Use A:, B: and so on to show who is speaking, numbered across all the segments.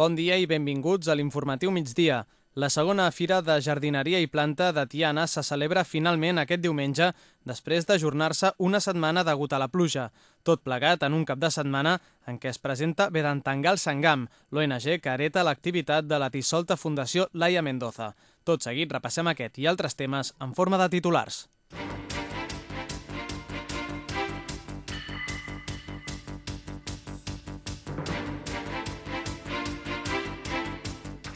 A: Bon dia i benvinguts a l'informatiu migdia. La segona fira de jardineria i planta de Tiana se celebra finalment aquest diumenge després d'ajornar-se una setmana degut a la pluja. Tot plegat en un cap de setmana en què es presenta Vedantangal Sangam, l'ONG que hereta l'activitat de la dissolta Fundació Laia Mendoza. Tot seguit repassem aquest i altres temes en forma de titulars.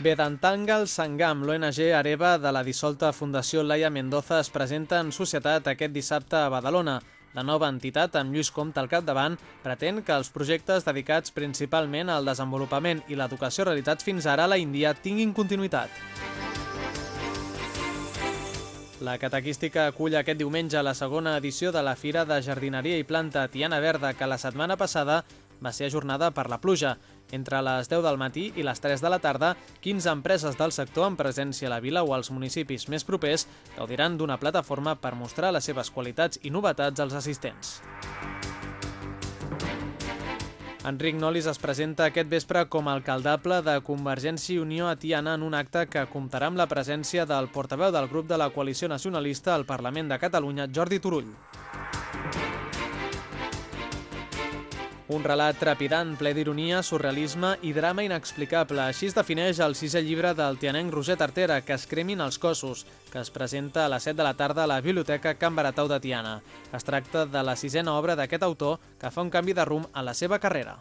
A: Vedantangal Sangam, l'ONG hereva de la dissolta Fundació Laia Mendoza, es presenta en societat aquest dissabte a Badalona. La nova entitat, amb Lluís Comte al capdavant, pretén que els projectes dedicats principalment al desenvolupament i l'educació realitzats fins ara a la Índia tinguin continuïtat. La catequística acull aquest diumenge la segona edició de la Fira de Jardineria i Planta Tiana Verda, que la setmana passada va ser ajornada per la pluja. Entre les 10 del matí i les 3 de la tarda, 15 empreses del sector amb presència a la vila o als municipis més propers gaudiran d'una plataforma per mostrar les seves qualitats i novetats als assistents. Enric Nolis es presenta aquest vespre com a alcaldable de Convergència i Unió a Tiana en un acte que comptarà amb la presència del portaveu del grup de la coalició nacionalista al Parlament de Catalunya, Jordi Turull. Un relat trepidant, ple d'ironia, surrealisme i drama inexplicable. Així es defineix el sisè llibre del tianenc Roger Tartera, que es cremin els cossos, que es presenta a les 7 de la tarda a la Biblioteca Can Baratau de Tiana. Es tracta de la sisena obra d'aquest autor que fa un canvi de rumb a la seva carrera.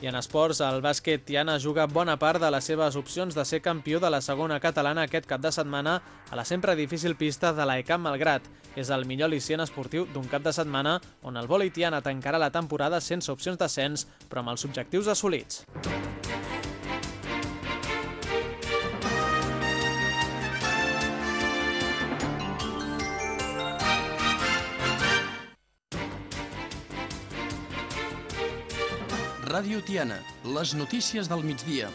A: I en esports, el bàsquet Tiana juga bona part de les seves opcions de ser campió de la segona catalana aquest cap de setmana a la sempre difícil pista de l'ECAM Malgrat. És el millor licient esportiu d'un cap de setmana on el vòlei Tiana tancarà la temporada sense opcions d'ascens, però amb els objectius assolits.
B: Ràdio Tiana, les notícies del migdia.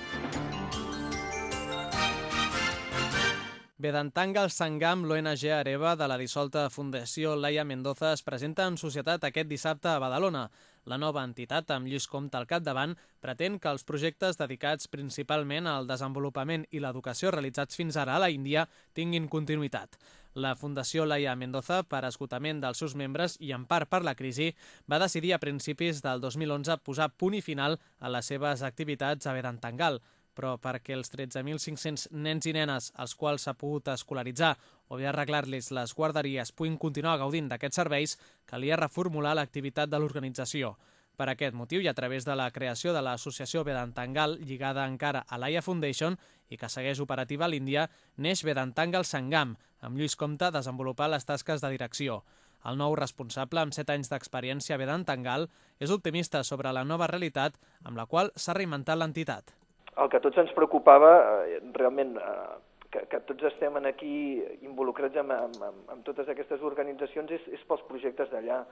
A: Vedantangal Sangam, l'ONG hereva de la dissolta Fundació Laia Mendoza, es presenta en societat aquest dissabte a Badalona. La nova entitat, amb Lluís Comte al capdavant, pretén que els projectes dedicats principalment al desenvolupament i l'educació realitzats fins ara a la Índia tinguin continuïtat. La Fundació Laia Mendoza, per esgotament dels seus membres i en part per la crisi, va decidir a principis del 2011 posar punt i final a les seves activitats a Vedantangal, però perquè els 13.500 nens i nenes als quals s'ha pogut escolaritzar o bé arreglar-los les guarderies puguin continuar gaudint d'aquests serveis, calia reformular l'activitat de l'organització. Per aquest motiu i a través de la creació de l'associació Vedantangal, lligada encara a l'AIA Foundation i que segueix operativa a l'Índia, neix Vedantangal Sangam, amb Lluís Comte desenvolupar les tasques de direcció. El nou responsable, amb 7 anys d'experiència a Vedantangal, és optimista sobre la nova realitat amb la qual s'ha reinventat l'entitat.
C: El que tots ens preocupava, eh, realment, eh, que, que tots estem aquí involucrats amb, amb, amb totes aquestes organitzacions, és, és pels projectes d'allà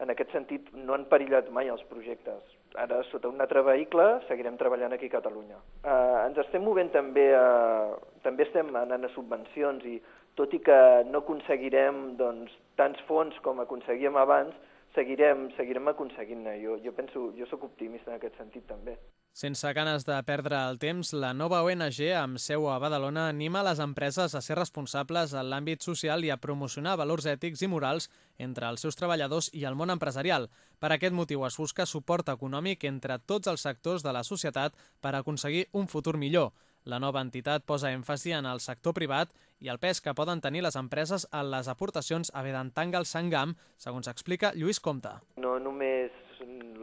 C: en aquest sentit no han perillat mai els projectes. Ara, sota un altre vehicle, seguirem treballant aquí a Catalunya. Eh, ens estem movent també, a, també estem anant a subvencions i tot i que no aconseguirem doncs, tants fons com aconseguíem abans, seguirem, seguirem aconseguint-ne. Jo, jo penso, jo sóc optimista en aquest sentit també.
A: Sense ganes de perdre el temps, la nova ONG amb seu a Badalona anima les empreses a ser responsables en l'àmbit social i a promocionar valors ètics i morals entre els seus treballadors i el món empresarial. Per aquest motiu es busca suport econòmic entre tots els sectors de la societat per aconseguir un futur millor. La nova entitat posa èmfasi en el sector privat i el pes que poden tenir les empreses en les aportacions a Vedantangal Sangam, segons explica Lluís Comte.
C: No només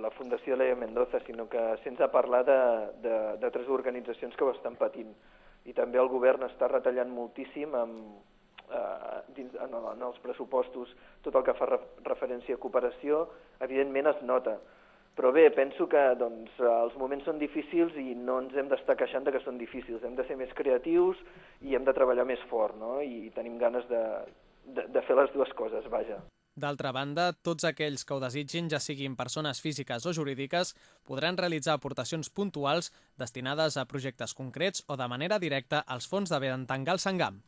C: la Fundació Leia Mendoza, sinó que sense parlar d'altres organitzacions que ho estan patint. I també el govern està retallant moltíssim amb, eh, dins, en, en els pressupostos tot el que fa referència a cooperació, evidentment es nota. Però bé, penso que doncs, els moments són difícils i no ens hem d'estar queixant de que són difícils. Hem de ser més creatius i hem de treballar més fort, no? I tenim ganes de, de, de fer les dues coses, vaja.
A: D'altra banda, tots aquells que ho desitgin, ja siguin persones físiques o jurídiques, podran realitzar aportacions puntuals destinades a projectes concrets o de manera directa als fons de Vedantangal Sangam.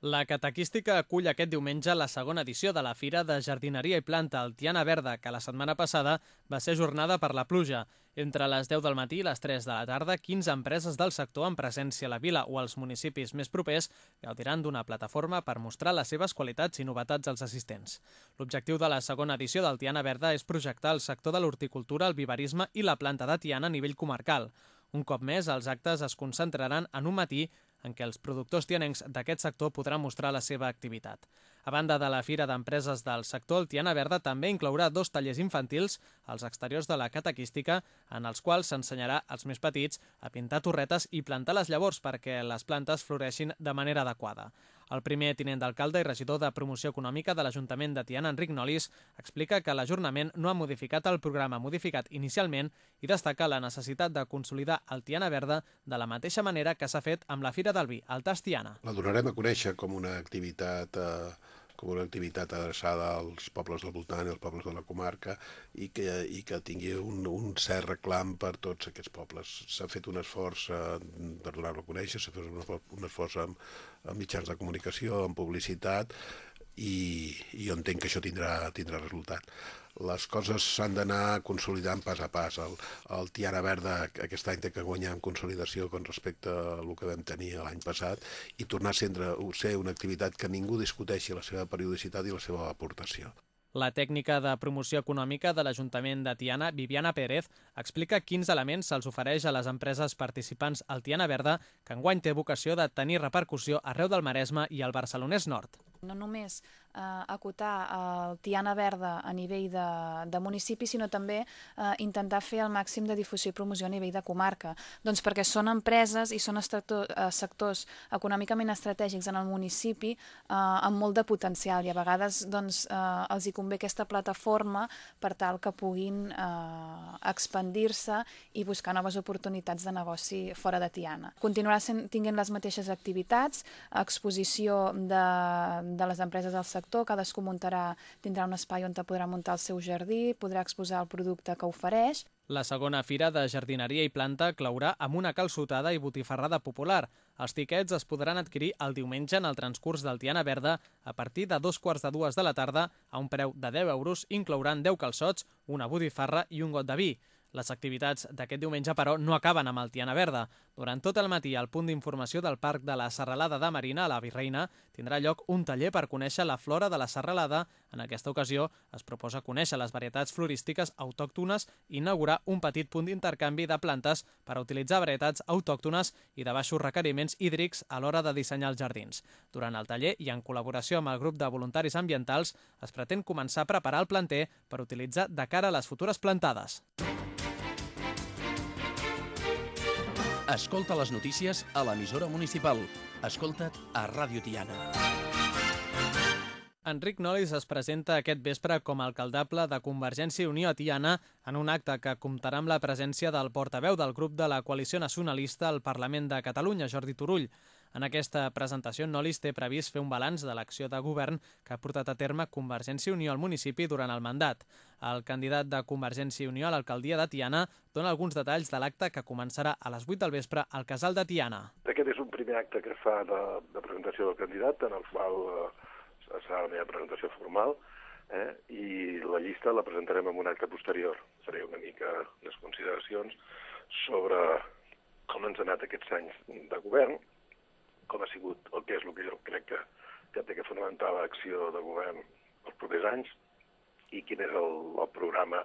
A: La catequística acull aquest diumenge la segona edició de la Fira de Jardineria i Planta al Tiana Verda, que la setmana passada va ser jornada per la pluja. Entre les 10 del matí i les 3 de la tarda, 15 empreses del sector en presència a la vila o als municipis més propers gaudiran d'una plataforma per mostrar les seves qualitats i novetats als assistents. L'objectiu de la segona edició del Tiana Verda és projectar el sector de l'horticultura, el viverisme i la planta de Tiana a nivell comarcal. Un cop més, els actes es concentraran en un matí en què els productors tianencs d'aquest sector podran mostrar la seva activitat. A banda de la Fira d'Empreses del sector, el Tiana Verda també inclourà dos tallers infantils als exteriors de la catequística, en els quals s'ensenyarà als més petits a pintar torretes i plantar les llavors perquè les plantes floreixin de manera adequada. El primer tinent d'alcalde i regidor de Promoció Econòmica de l'Ajuntament de Tiana, Enric Nolis, explica que l'ajornament no ha modificat el programa modificat inicialment i destaca la necessitat de consolidar el Tiana Verda de la mateixa manera que s'ha fet amb la Fira del Vi, al Tas Tiana.
D: La donarem a conèixer com una activitat eh, com una activitat adreçada als pobles del voltant i als pobles de la comarca i que, i que tingui un, un cert reclam per tots aquests pobles. S'ha fet un esforç eh, per donar-lo a conèixer, s'ha fet un, un esforç amb, amb mitjans de comunicació, amb publicitat, i, i jo entenc que això tindrà, tindrà resultat les coses s'han d'anar consolidant pas a pas. El, el Tiara Verda aquest any té que guanyar en consolidació con respecte a el que vam tenir l'any passat i tornar a ser, ser una activitat que ningú discuteixi la seva periodicitat i la seva aportació.
A: La tècnica de promoció econòmica de l'Ajuntament de Tiana, Viviana Pérez, explica quins elements se'ls ofereix a les empreses participants al Tiana Verda, que enguany té vocació de tenir repercussió arreu del Maresme i al Barcelonès Nord.
E: No només eh, acotar el Tiana Verda a nivell de, de municipi, sinó també eh, intentar fer el màxim de difusió i promoció a nivell de comarca. Doncs perquè són empreses i són eh, sectors econòmicament estratègics en el municipi eh, amb molt de potencial i a vegades doncs, eh, els hi convé aquesta plataforma per tal que puguin eh, expandir-se i buscar noves oportunitats de negoci fora de Tiana. Continuarà sent, tinguent les mateixes activitats, exposició de, de les empreses del sector sector, cadascú muntarà, tindrà un espai on podrà muntar el seu jardí, podrà exposar el producte que ofereix.
A: La segona fira de jardineria i planta claurà amb una calçotada i botifarrada popular. Els tiquets es podran adquirir el diumenge en el transcurs del Tiana Verda a partir de dos quarts de dues de la tarda a un preu de 10 euros, inclouran 10 calçots, una botifarra i un got de vi. Les activitats d'aquest diumenge, però, no acaben amb el Tiana Verda. Durant tot el matí, al punt d'informació del Parc de la Serralada de Marina, a la Virreina, tindrà lloc un taller per conèixer la flora de la serralada. En aquesta ocasió, es proposa conèixer les varietats florístiques autòctones i inaugurar un petit punt d'intercanvi de plantes per utilitzar varietats autòctones i de baixos requeriments hídrics a l'hora de dissenyar els jardins. Durant el taller i en col·laboració amb el grup de voluntaris ambientals, es pretén començar a preparar el planter per utilitzar de cara a les futures plantades.
B: Escolta les notícies a l'emissora municipal. Escolta't a Ràdio Tiana.
A: Enric Nolis es presenta aquest vespre com a alcaldable de Convergència i Unió a Tiana en un acte que comptarà amb la presència del portaveu del grup de la coalició nacionalista al Parlament de Catalunya, Jordi Turull. En aquesta presentació, Nolis té previst fer un balanç de l'acció de govern que ha portat a terme Convergència i Unió al municipi durant el mandat. El candidat de Convergència i Unió a l'alcaldia de Tiana dona alguns detalls de l'acte que començarà a les 8 del vespre al Casal de Tiana.
F: Aquest és un primer acte que fa de, de presentació del candidat, en el qual eh, serà la meva presentació formal, eh? i la llista la presentarem en un acte posterior. Faré una mica les consideracions sobre com ens han anat aquests anys de govern, com ha sigut el que és el que jo crec que, que té que fonamentar l'acció de govern els propers anys i quin és el, el programa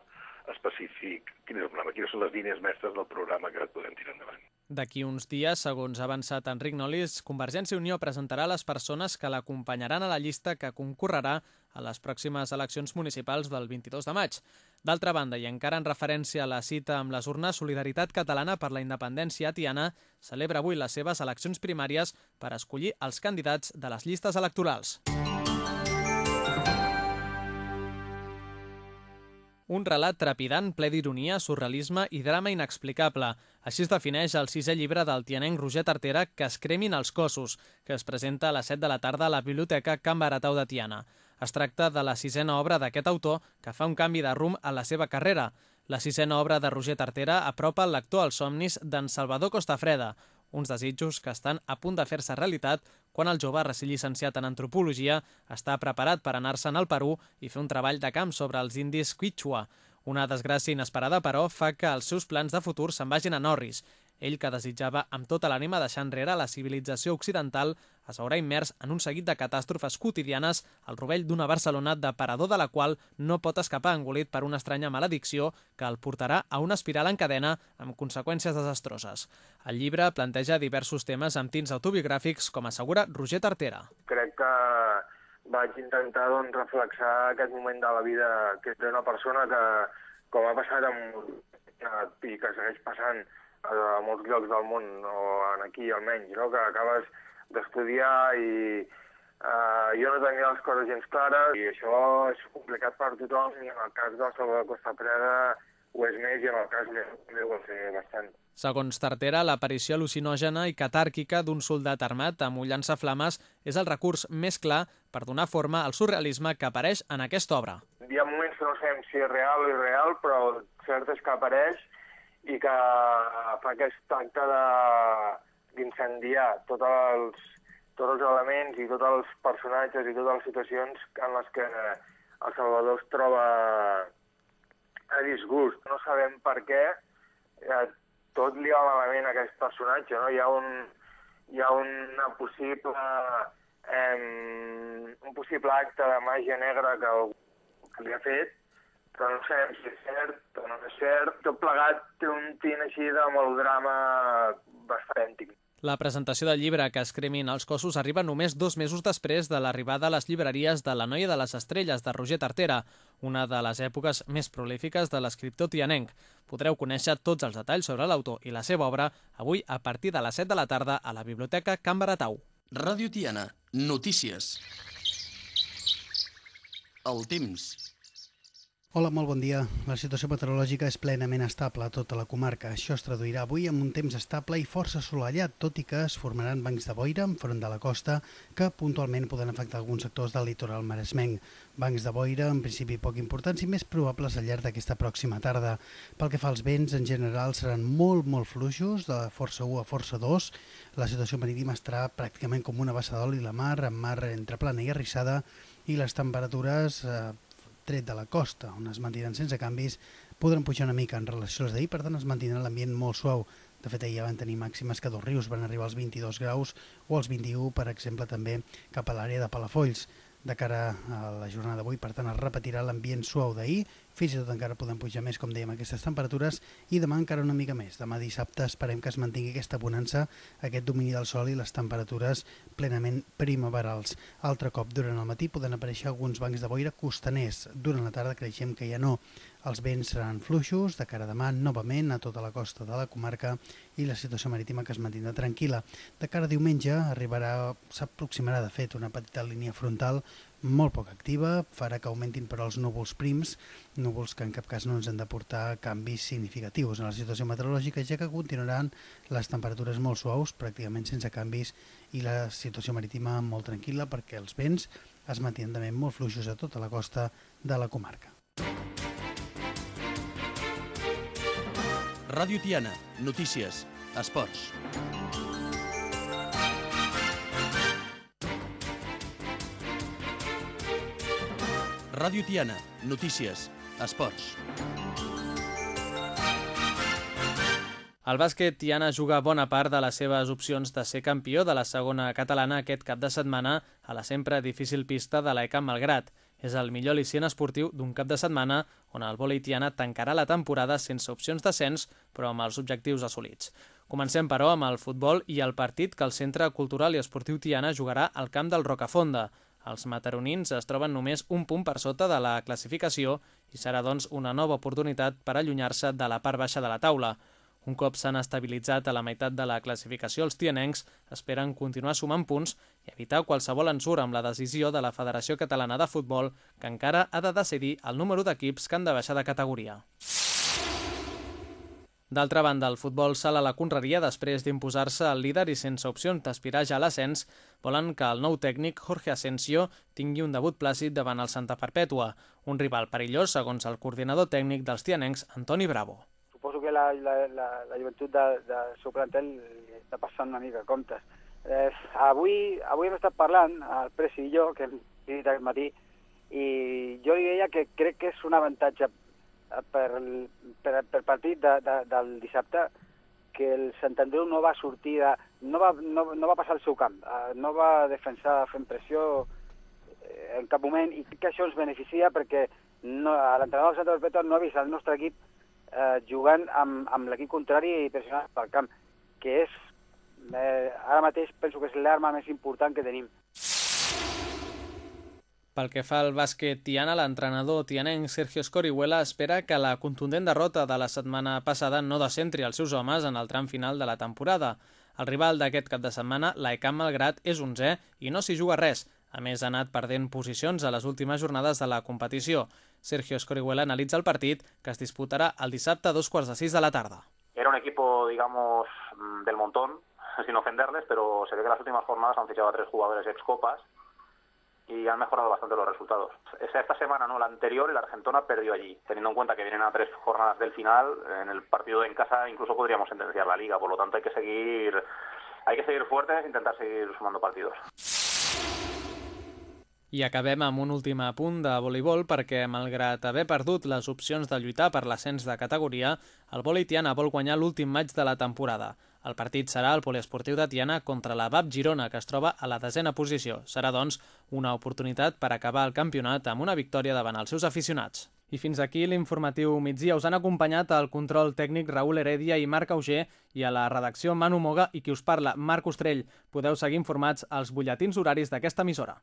F: específic, quin és el programa, quines són les línies mestres del programa que podem tirar endavant.
A: D'aquí uns dies, segons ha avançat Enric Nolis, Convergència i Unió presentarà les persones que l'acompanyaran a la llista que concorrerà a les pròximes eleccions municipals del 22 de maig. D'altra banda, i encara en referència a la cita amb les urnes, Solidaritat Catalana per la Independència Tiana celebra avui les seves eleccions primàries per escollir els candidats de les llistes electorals. Un relat trepidant, ple d'ironia, surrealisme i drama inexplicable. Així es defineix el sisè llibre del tianenc Roger Tartera, Que es cremin els cossos, que es presenta a les 7 de la tarda a la Biblioteca Can Baratau de Tiana. Es tracta de la sisena obra d'aquest autor, que fa un canvi de rumb a la seva carrera. La sisena obra de Roger Tartera apropa el lector als somnis d'en Salvador Costafreda, uns desitjos que estan a punt de fer-se realitat quan el jove, recent llicenciat en antropologia, està preparat per anar-se'n al Perú i fer un treball de camp sobre els indis Quichua. Una desgràcia inesperada, però, fa que els seus plans de futur se'n vagin a Norris ell, que desitjava amb tota l'ànima deixar enrere la civilització occidental, es veurà immers en un seguit de catàstrofes quotidianes al rovell d'una Barcelona d'aparador de la qual no pot escapar engolit per una estranya maledicció que el portarà a una espiral en cadena amb conseqüències desastroses. El llibre planteja diversos temes amb tints autobiogràfics, com assegura Roger Tartera.
G: Crec que vaig intentar doncs, reflexar aquest moment de la vida que té una persona que, com ha passat amb, i que segueix passant a molts llocs del món, o en aquí almenys, no? que acabes d'estudiar i eh, jo no tenia les coses gens clares i això és complicat per tothom i en el cas del Salvador Costa Preda ho és més i en el cas meu també ho va bastant.
A: Segons Tartera, l'aparició al·lucinògena i catàrquica d'un soldat armat amb un llançaflames és el recurs més clar per donar forma al surrealisme que apareix en aquesta obra.
G: Hi ha moments que no sabem si és real o irreal, però cert és que apareix i que fa aquest acte d'incendiar tots els, tots els elements i tots els personatges i totes les situacions en les que el Salvador es troba a disgust. No sabem per què eh, tot li va malament a aquest personatge, no? Hi ha un, hi ha una possible, eh, un possible acte de màgia negra que, que li ha fet però no sabem si és cert o no és cert. Tot plegat té un tint així de melodrama bastant èntic.
A: La presentació del llibre que es cremin els cossos arriba només dos mesos després de l'arribada a les llibreries de La noia de les estrelles de Roger Tartera, una de les èpoques més prolífiques de l'escriptor tianenc. Podreu conèixer tots els detalls sobre l'autor i la seva obra avui a partir de les 7 de la tarda a la Biblioteca Can Baratau.
B: Ràdio Tiana, notícies. El temps.
H: Hola, molt bon dia. La situació meteorològica és plenament estable a tota la comarca. Això es traduirà avui amb un temps estable i força assolellat, tot i que es formaran bancs de boira enfront de la costa que puntualment poden afectar alguns sectors del litoral maresmenc. Bancs de boira, en principi poc importants i més probables al llarg d'aquesta pròxima tarda. Pel que fa als vents, en general seran molt, molt fluixos, de força 1 a força 2. La situació marítima estarà pràcticament com una bassa d'oli la mar, amb mar entre plana i arrissada, i les temperatures eh, tret de la costa, on es mantindran sense canvis, podran pujar una mica en relació als d'ahir, per tant es mantindrà l'ambient molt suau. De fet, ahir van tenir màximes que dos rius van arribar als 22 graus o als 21, per exemple, també cap a l'àrea de Palafolls de cara a la jornada d'avui, per tant es repetirà l'ambient suau d'ahir, fins i tot encara podem pujar més, com dèiem, aquestes temperatures, i demà encara una mica més. Demà dissabte esperem que es mantingui aquesta bonança, aquest domini del sol i les temperatures plenament primaverals. Altre cop, durant el matí poden aparèixer alguns bancs de boira costaners. Durant la tarda creixem que ja no. Els vents seran fluixos, de cara a demà novament a tota la costa de la comarca i la situació marítima que es mantindrà tranquil·la. De cara a diumenge arribarà, s'aproximarà de fet una petita línia frontal molt poc activa, farà que augmentin però els núvols prims, núvols que en cap cas no ens han de portar canvis significatius en la situació meteorològica, ja que continuaran les temperatures molt suaus, pràcticament sense canvis, i la situació marítima molt tranquil·la perquè els vents es mantenen també molt fluixos a tota la costa de la comarca.
B: Ràdio Tiana, notícies, esports. Ràdio Tiana, notícies, esports.
A: El bàsquet Tiana juga bona part de les seves opcions de ser campió de la segona catalana aquest cap de setmana a la sempre difícil pista de l'ECAM Malgrat. És el millor al·licient esportiu d'un cap de setmana on el vòlei tiana tancarà la temporada sense opcions d'ascens, però amb els objectius assolits. Comencem, però, amb el futbol i el partit que el Centre Cultural i Esportiu Tiana jugarà al camp del Rocafonda. Els mataronins es troben només un punt per sota de la classificació i serà, doncs, una nova oportunitat per allunyar-se de la part baixa de la taula. Un cop s'han estabilitzat a la meitat de la classificació, els tianencs esperen continuar sumant punts i evitar qualsevol ensurt amb la decisió de la Federació Catalana de Futbol, que encara ha de decidir el número d'equips que han de baixar de categoria. D'altra banda, el futbol sala la Conreria, després d'imposar-se al líder i sense opcions d'aspirar ja a l'ascens, volen que el nou tècnic, Jorge Asensio, tingui un debut plàcid davant el Santa Perpètua, un rival perillós, segons el coordinador tècnic dels tianencs, Antoni Bravo
I: la, la, la, la joventut de, de seu plantel de passar una mica comptes. Eh, avui, avui hem estat parlant, el Presi i jo, que hem dit aquest matí, i jo li deia que crec que és un avantatge per, per, per partit de, de, del dissabte que el Sant Andreu no va sortir, de, no, va, no, no va passar al seu camp, eh, no va defensar fent pressió eh, en cap moment, i crec que això ens beneficia perquè no, l'entrenador del Sant Perpetua no ha vist el nostre equip eh, jugant amb, amb l'equip contrari i pressionant pel camp, que és, eh, ara mateix penso que és l'arma més important que tenim.
A: Pel que fa al bàsquet Tiana, l'entrenador tianenc Sergio Scorihuela espera que la contundent derrota de la setmana passada no descentri els seus homes en el tram final de la temporada. El rival d'aquest cap de setmana, l'Aecamp Malgrat, és 11è i no s'hi juga res. A més, ha anat perdent posicions a les últimes jornades de la competició. Sergio Scorihuela analitza el partit, que es disputarà el dissabte a dos quarts de sis de la tarda.
J: Era un equipo, digamos, del montón, sin ofenderles, pero se ve que las últimas jornadas han fichado a tres jugadores ex-copas y han mejorado bastante los resultados. Esta semana, no, la anterior, el Argentona perdió allí, teniendo en cuenta que vienen a tres jornadas del final, en el partido en casa incluso podríamos sentenciar la liga, por lo tanto hay que seguir, hay que seguir fuertes e intentar seguir sumando partidos.
A: I acabem amb un últim apunt de voleibol perquè, malgrat haver perdut les opcions de lluitar per l'ascens de categoria, el vòlei Tiana vol guanyar l'últim maig de la temporada. El partit serà el poliesportiu de Tiana contra la BAP Girona, que es troba a la desena posició. Serà, doncs, una oportunitat per acabar el campionat amb una victòria davant els seus aficionats. I fins aquí l'informatiu migdia. Us han acompanyat el control tècnic Raül Heredia i Marc Auger i a la redacció Manu Moga i qui us parla, Marc Ostrell. Podeu seguir informats als butlletins horaris d'aquesta emissora.